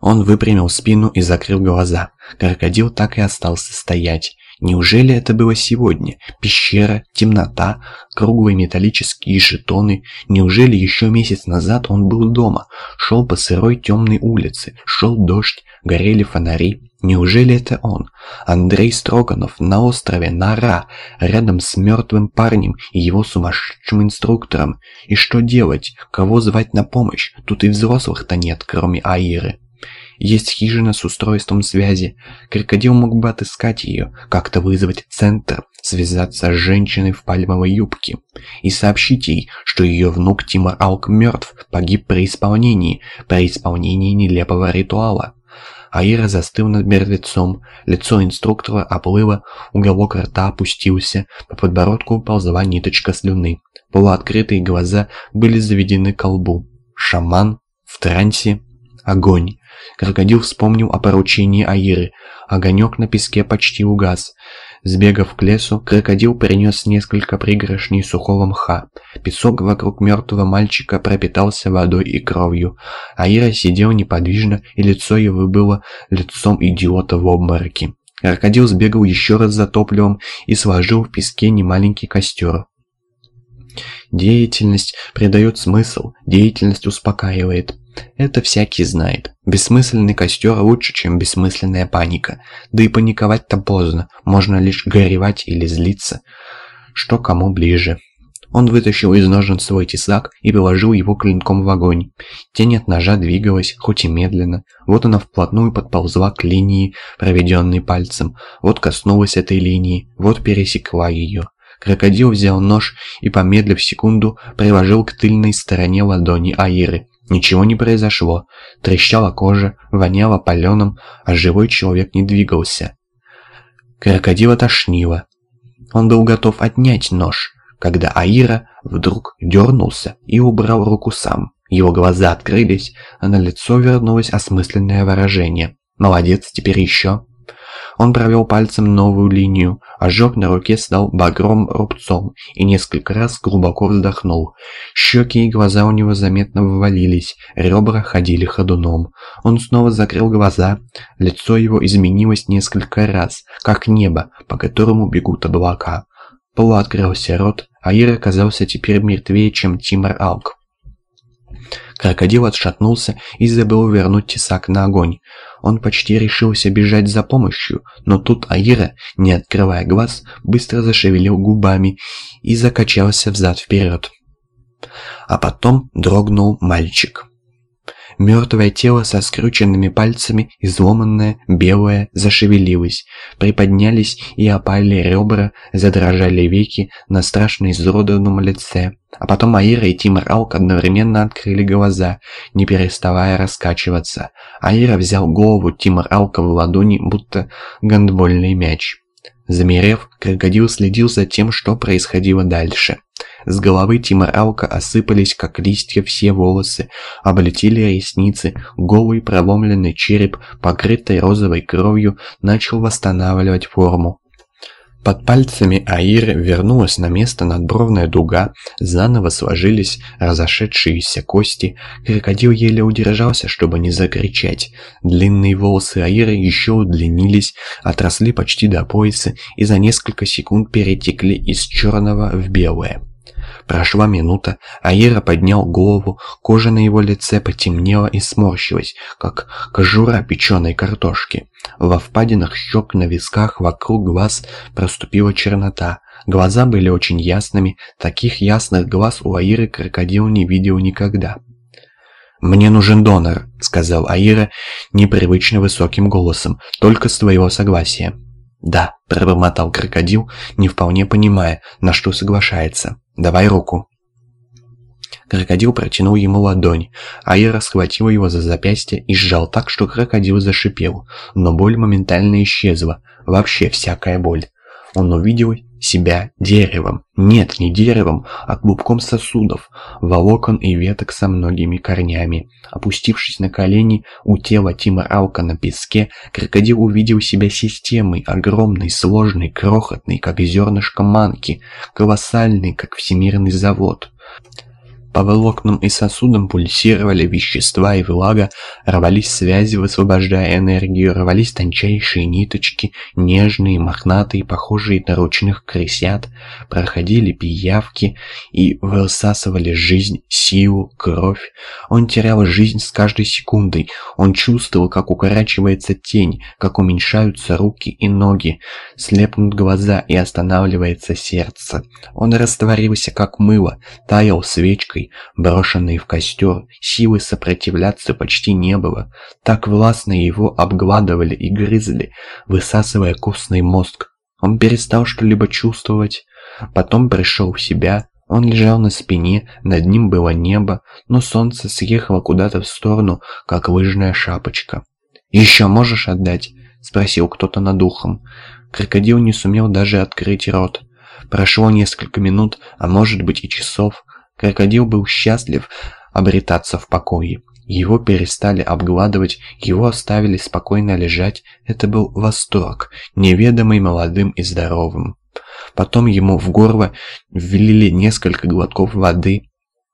Он выпрямил спину и закрыл глаза. Крокодил так и остался стоять. Неужели это было сегодня? Пещера, темнота, круглые металлические жетоны. Неужели еще месяц назад он был дома? Шел по сырой темной улице, шел дождь, горели фонари. Неужели это он? Андрей Строганов на острове Нара, рядом с мертвым парнем и его сумасшедшим инструктором. И что делать? Кого звать на помощь? Тут и взрослых-то нет, кроме Аиры. Есть хижина с устройством связи. Крокодил мог бы отыскать ее, как-то вызвать центр, связаться с женщиной в пальмовой юбке и сообщить ей, что ее внук Тимур Алк мертв, погиб при исполнении, при исполнении нелепого ритуала. Аира застыл над мертвецом, лицо инструктора оплыло, уголок рта опустился, по подбородку ползла ниточка слюны. Полуоткрытые глаза были заведены к лбу. Шаман в трансе. Огонь. Крокодил вспомнил о поручении Аиры. Огонек на песке почти угас. Сбегав к лесу, крокодил принес несколько пригоршней сухого мха. Песок вокруг мертвого мальчика пропитался водой и кровью. Аира сидел неподвижно, и лицо его было лицом идиота в обмороке. Крокодил сбегал еще раз за топливом и сложил в песке немаленький костер. Деятельность придает смысл, деятельность успокаивает. Это всякий знает. Бессмысленный костер лучше, чем бессмысленная паника. Да и паниковать-то поздно, можно лишь горевать или злиться. Что кому ближе. Он вытащил из ножен свой тесак и положил его клинком в огонь. Тень от ножа двигалась, хоть и медленно. Вот она вплотную подползла к линии, проведенной пальцем. Вот коснулась этой линии, вот пересекла ее. Крокодил взял нож и, помедлив секунду, приложил к тыльной стороне ладони Аиры. Ничего не произошло. Трещала кожа, воняло паленым, а живой человек не двигался. Крокодила тошнило. Он был готов отнять нож, когда Аира вдруг дернулся и убрал руку сам. Его глаза открылись, а на лицо вернулось осмысленное выражение. «Молодец, теперь еще». Он провел пальцем новую линию, ожог на руке стал багром рубцом и несколько раз глубоко вздохнул. Щеки и глаза у него заметно ввалились, ребра ходили ходуном. Он снова закрыл глаза, лицо его изменилось несколько раз, как небо, по которому бегут облака. Полуоткрылся рот, а Ир оказался теперь мертвее, чем Тимар Алк. Крокодил отшатнулся и забыл вернуть тесак на огонь. Он почти решился бежать за помощью, но тут Аира, не открывая глаз, быстро зашевелил губами и закачался взад-вперед. А потом дрогнул мальчик. Мертвое тело со скрюченными пальцами, изломанное, белое, зашевелилось. Приподнялись и опали ребра, задрожали веки на страшно изуродованном лице. А потом Аира и Тимур Алк одновременно открыли глаза, не переставая раскачиваться. Аира взял голову Тимур Алка в ладони, будто гандбольный мяч. Замерев, крокодил следил за тем, что происходило дальше. С головы Тима Алка осыпались, как листья, все волосы, облетели ресницы, голый проломленный череп, покрытый розовой кровью, начал восстанавливать форму. Под пальцами Аиры вернулась на место надбровная дуга, заново сложились разошедшиеся кости. Крокодил еле удержался, чтобы не закричать. Длинные волосы Аиры еще удлинились, отросли почти до пояса и за несколько секунд перетекли из черного в белое. Прошла минута, Аира поднял голову, кожа на его лице потемнела и сморщилась, как кожура печеной картошки. Во впадинах щек на висках вокруг глаз проступила чернота. Глаза были очень ясными, таких ясных глаз у Аиры крокодил не видел никогда. «Мне нужен донор», — сказал Аира непривычно высоким голосом, — «только с твоего согласия». «Да», — пробормотал крокодил, не вполне понимая, на что соглашается. «Давай руку». Крокодил протянул ему ладонь. Айра схватил его за запястье и сжал так, что крокодил зашипел. Но боль моментально исчезла. Вообще всякая боль. Он увидел себя деревом. Нет, не деревом, а клубком сосудов, волокон и веток со многими корнями. Опустившись на колени у тела Тима Раука на песке, крокодил увидел себя системой, огромной, сложной, крохотной, как зернышко манки, колоссальной, как всемирный завод. По волокнам и сосудам пульсировали вещества и влага, рвались связи, высвобождая энергию, рвались тончайшие ниточки, нежные, мохнатые, похожие на ручных крысят, проходили пиявки и высасывали жизнь, силу, кровь. Он терял жизнь с каждой секундой, он чувствовал, как укорачивается тень, как уменьшаются руки и ноги, слепнут глаза и останавливается сердце. Он растворился, как мыло, таял свечкой, брошенный в костер, силы сопротивляться почти не было. Так властно его обгладывали и грызли, высасывая костный мозг. Он перестал что-либо чувствовать, потом пришел в себя, он лежал на спине, над ним было небо, но солнце съехало куда-то в сторону, как лыжная шапочка. «Еще можешь отдать?» — спросил кто-то над ухом. Крокодил не сумел даже открыть рот. Прошло несколько минут, а может быть и часов. Крокодил был счастлив обретаться в покое. Его перестали обгладывать, его оставили спокойно лежать. Это был восторг, неведомый молодым и здоровым. Потом ему в горло влили несколько глотков воды,